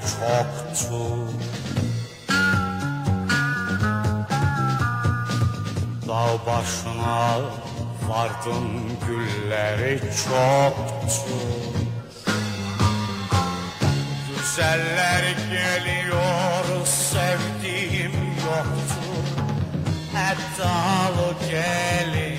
çoktur Dağ başına vardım gülleri çoktur Güzeller geliyor sevdiğim yoktur Eddalı gelin